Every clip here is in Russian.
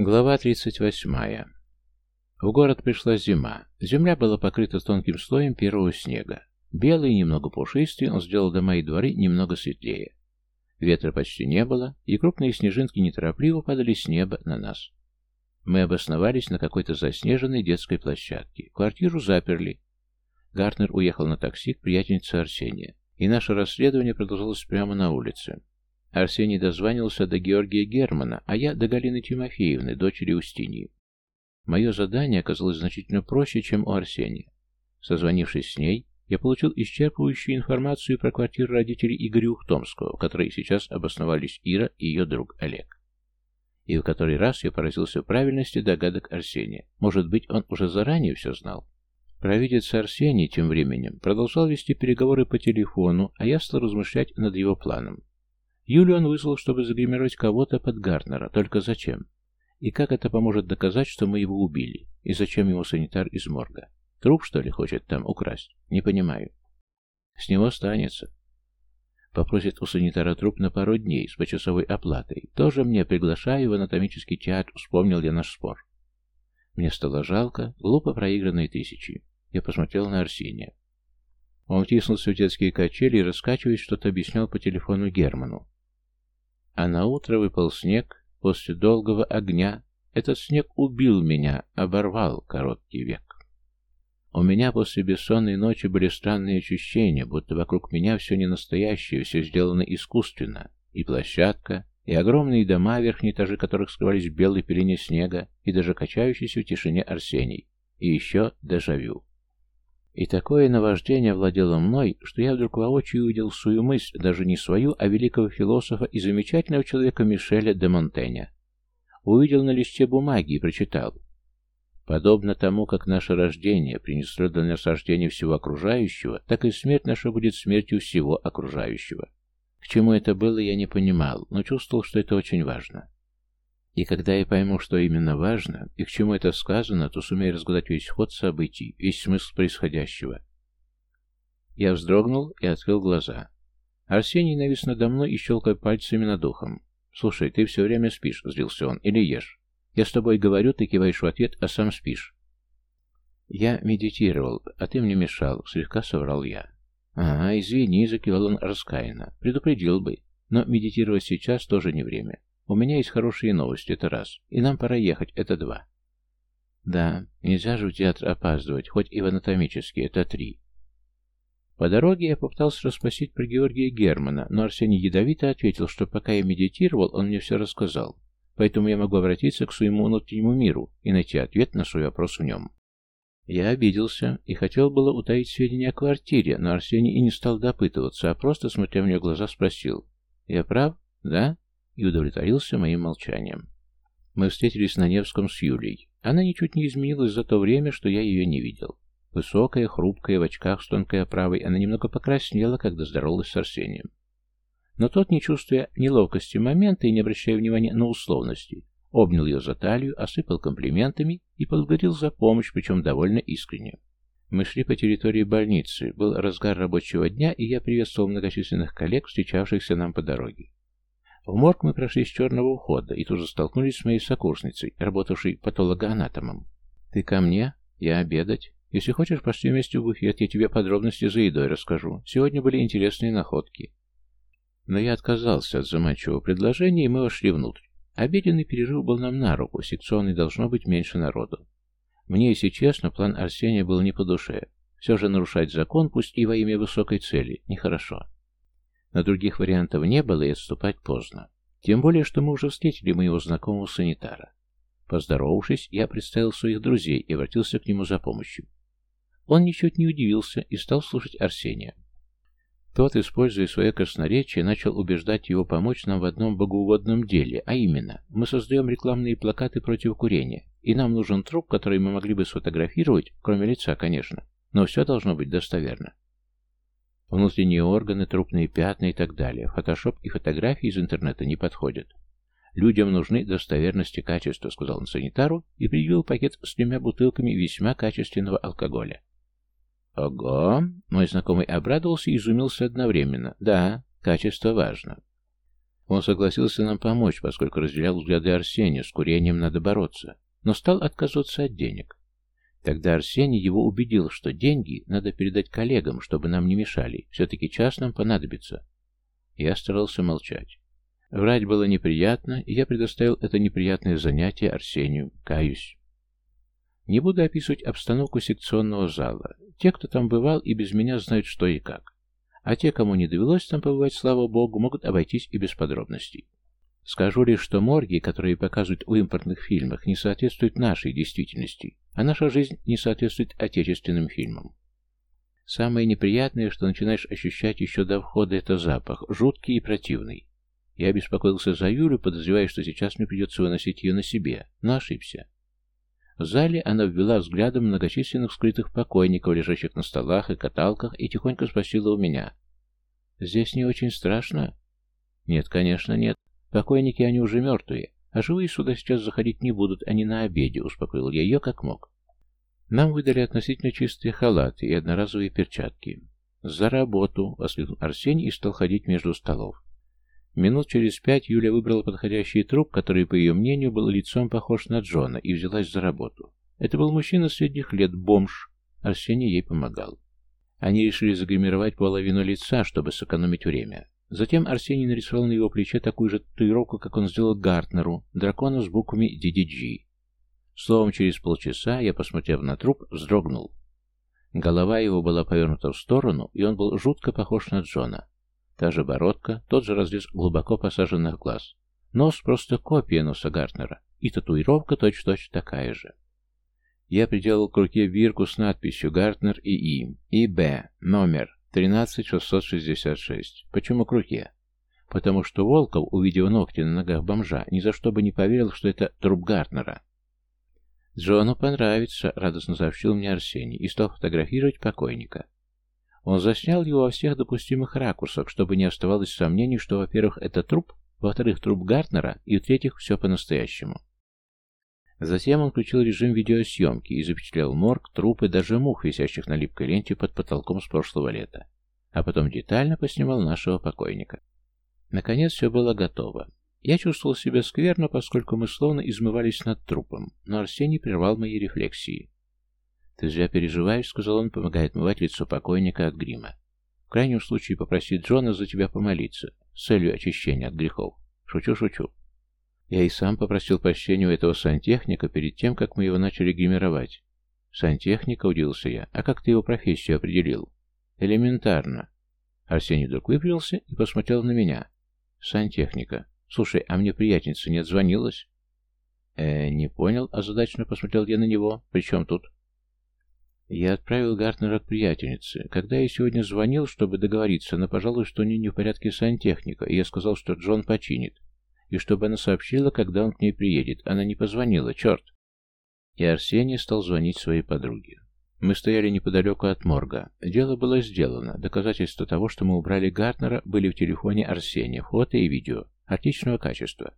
Глава 38. В город пришла зима. Земля была покрыта тонким слоем первого снега. Белый, немного пушистый, он сделал дома и дворы немного светлее. Ветра почти не было, и крупные снежинки неторопливо падали с неба на нас. Мы обосновались на какой-то заснеженной детской площадке. Квартиру заперли. Гартнер уехал на такси к приятельнице Арсения, и наше расследование продолжалось прямо на улице. Арсений дозванивался до Георгия Германа, а я до Галины Тимофеевны, дочери Устиньи. Мое задание оказалось значительно проще, чем у Арсения. Созвонившись с ней, я получил исчерпывающую информацию про квартиру родителей Игоря Ухтомского, в которой сейчас обосновались Ира и ее друг Олег. И в который раз я поразился правильности догадок Арсения. Может быть, он уже заранее все знал? Провидец Арсений тем временем продолжал вести переговоры по телефону, а я стал размышлять над его планом. Юлю он вызвал, чтобы загримировать кого-то под Гартнера. Только зачем? И как это поможет доказать, что мы его убили? И зачем ему санитар из морга? Труп, что ли, хочет там украсть? Не понимаю. С него останется. Попросит у санитара труп на пару дней с почасовой оплатой. Тоже мне приглашаю в анатомический театр, вспомнил я наш спор. Мне стало жалко, глупо проигранные тысячи. Я посмотрел на Арсения. Он втиснулся в детские качели и, раскачиваясь, что-то объяснял по телефону Герману. А на утро выпал снег после долгого огня. Этот снег убил меня, оборвал короткий век. У меня после бессонной ночи были странные ощущения, будто вокруг меня все не настоящее, все сделано искусственно. И площадка, и огромные дома, верхние этажи которых скрывались в белой пелене снега, и даже качающийся в тишине Арсений. И еще дежавю. И такое наваждение владело мной, что я вдруг воочию увидел свою мысль, даже не свою, а великого философа и замечательного человека Мишеля де Монтеня. Увидел на листе бумаги и прочитал. Подобно тому, как наше рождение принесло для нас рождение всего окружающего, так и смерть наша будет смертью всего окружающего. К чему это было, я не понимал, но чувствовал, что это очень важно. И когда я пойму, что именно важно, и к чему это сказано, то сумею разгадать весь ход событий, весь смысл происходящего. Я вздрогнул и открыл глаза. Арсений навис надо мной и щелкая пальцами над ухом. «Слушай, ты все время спишь», — злился он, — «или ешь? Я с тобой говорю, ты киваешь в ответ, а сам спишь». «Я медитировал, а ты мне мешал», — слегка соврал я. «Ага, извини», — закивал он раскаянно. «Предупредил бы. Но медитировать сейчас тоже не время. У меня есть хорошие новости, это раз. И нам пора ехать, это два. Да, нельзя же в театр опаздывать, хоть и в анатомический, это три. По дороге я попытался расспросить про Георгия Германа, но Арсений ядовито ответил, что пока я медитировал, он мне все рассказал. Поэтому я могу обратиться к своему внутреннему миру и найти ответ на свой вопрос в нем. Я обиделся и хотел было утаить сведения о квартире, но Арсений и не стал допытываться, а просто, смотря в глаза, спросил. «Я прав? Да?» И удовлетворился моим молчанием. Мы встретились на Невском с Юлей. Она ничуть не изменилась за то время, что я ее не видел. Высокая, хрупкая, в очках с тонкой оправой, она немного покраснела, когда здоровалась с Арсением. Но тот, не чувствуя неловкости момента и не обращая внимания на условности, обнял ее за талию, осыпал комплиментами и поблагодарил за помощь, причем довольно искренне. Мы шли по территории больницы, был разгар рабочего дня, и я приветствовал многочисленных коллег, встречавшихся нам по дороге. В морг мы прошли с черного ухода и тут же столкнулись с моей сокурсницей, работавшей патологоанатомом. «Ты ко мне? Я обедать. Если хочешь, пошли вместе в буфет, я тебе подробности за едой расскажу. Сегодня были интересные находки». Но я отказался от заманчивого предложения, и мы вошли внутрь. Обеденный перерыв был нам на руку, секционный должно быть меньше народу. Мне, если честно, план Арсения был не по душе. Все же нарушать закон, пусть и во имя высокой цели, нехорошо. На других вариантов не было и отступать поздно. Тем более, что мы уже встретили моего знакомого санитара. Поздоровавшись, я представил своих друзей и обратился к нему за помощью. Он ничуть не удивился и стал слушать Арсения. Тот, используя свое красноречие, начал убеждать его помочь нам в одном богоугодном деле, а именно, мы создаем рекламные плакаты против курения, и нам нужен труп, который мы могли бы сфотографировать, кроме лица, конечно, но все должно быть достоверно. Внутренние органы, трупные пятна и так далее. Фотошоп и фотографии из интернета не подходят. Людям нужны достоверности качества, сказал он санитару и предъявил пакет с тремя бутылками весьма качественного алкоголя. Ого! Мой знакомый обрадовался и изумился одновременно. Да, качество важно. Он согласился нам помочь, поскольку разделял взгляды Арсения, с курением надо бороться, но стал отказываться от денег. Тогда Арсений его убедил, что деньги надо передать коллегам, чтобы нам не мешали, все-таки час нам понадобится. Я старался молчать. Врать было неприятно, и я предоставил это неприятное занятие Арсению, каюсь. Не буду описывать обстановку секционного зала. Те, кто там бывал, и без меня знают, что и как. А те, кому не довелось там побывать, слава богу, могут обойтись и без подробностей. Скажу лишь, что морги, которые показывают в импортных фильмах, не соответствуют нашей действительности, а наша жизнь не соответствует отечественным фильмам. Самое неприятное, что начинаешь ощущать еще до входа, это запах, жуткий и противный. Я беспокоился за Юлю, подозревая, что сейчас мне придется выносить ее на себе, но ошибся. В зале она ввела взглядом многочисленных скрытых покойников, лежащих на столах и каталках, и тихонько спросила у меня. «Здесь не очень страшно?» «Нет, конечно, нет. Покойники, они уже мертвые, а живые сюда сейчас заходить не будут, они на обеде», — успокоил я ее как мог. Нам выдали относительно чистые халаты и одноразовые перчатки. «За работу!» — воскликнул Арсений и стал ходить между столов. Минут через пять Юля выбрала подходящий труп, который, по ее мнению, был лицом похож на Джона, и взялась за работу. Это был мужчина средних лет, бомж. Арсений ей помогал. Они решили загримировать половину лица, чтобы сэкономить время. Затем Арсений нарисовал на его плече такую же татуировку, как он сделал Гартнеру, дракона с буквами DDG. Словом, через полчаса я, посмотрев на труп, вздрогнул. Голова его была повернута в сторону, и он был жутко похож на Джона. Та же бородка, тот же разрез глубоко посаженных глаз. Нос просто копия носа Гартнера, и татуировка точь-точь такая же. Я приделал к руке бирку с надписью «Гартнер и И» и «Б», номер 13666. Почему к руке? Потому что Волков, увидев ногти на ногах бомжа, ни за что бы не поверил, что это труп Гартнера. «Джону понравится», — радостно сообщил мне Арсений и стал фотографировать покойника. Он заснял его во всех допустимых ракурсах, чтобы не оставалось сомнений, что, во-первых, это труп, во-вторых, труп Гартнера, и, в-третьих, все по-настоящему. Затем он включил режим видеосъемки и запечатлел морг, трупы, даже мух, висящих на липкой ленте под потолком с прошлого лета. А потом детально поснимал нашего покойника. Наконец все было готово. Я чувствовал себя скверно, поскольку мы словно измывались над трупом, но Арсений прервал мои рефлексии. «Ты зря переживаешь», — сказал он, помогая отмывать лицо покойника от грима. «В крайнем случае попроси Джона за тебя помолиться, с целью очищения от грехов. Шучу, шучу». Я и сам попросил прощения у этого сантехника перед тем, как мы его начали гримировать. «Сантехника?» — удивился я. «А как ты его профессию определил?» «Элементарно». Арсений вдруг выпрямился и посмотрел на меня. «Сантехника. Слушай, а мне приятница не отзвонилась?» «Э, не понял», — озадаченно посмотрел я на него. «При чем тут?» Я отправил Гартнера к приятельнице. Когда я сегодня звонил, чтобы договориться, она пожалуй, что у нее не в порядке сантехника, и я сказал, что Джон починит. И чтобы она сообщила, когда он к ней приедет. Она не позвонила, черт. И Арсений стал звонить своей подруге. Мы стояли неподалеку от морга. Дело было сделано. Доказательства того, что мы убрали Гартнера, были в телефоне Арсения, фото и видео. Отличного качества.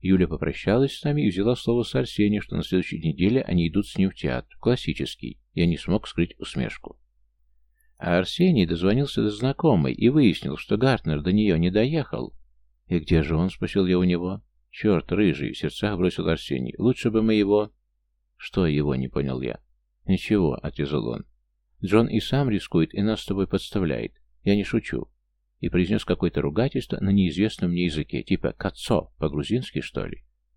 Юля попрощалась с нами и взяла слово с Арсением, что на следующей неделе они идут с ним в театр. Классический. Я не смог скрыть усмешку. А Арсений дозвонился до знакомой и выяснил, что Гартнер до нее не доехал. «И где же он?» — спросил я у него. «Черт, рыжий!» — в сердцах бросил Арсений. «Лучше бы мы его...» «Что его?» — не понял я. «Ничего», — отрезал он. «Джон и сам рискует, и нас с тобой подставляет. Я не шучу и произнес какое-то ругательство на неизвестном мне языке, типа «кацо», по-грузински, что ли.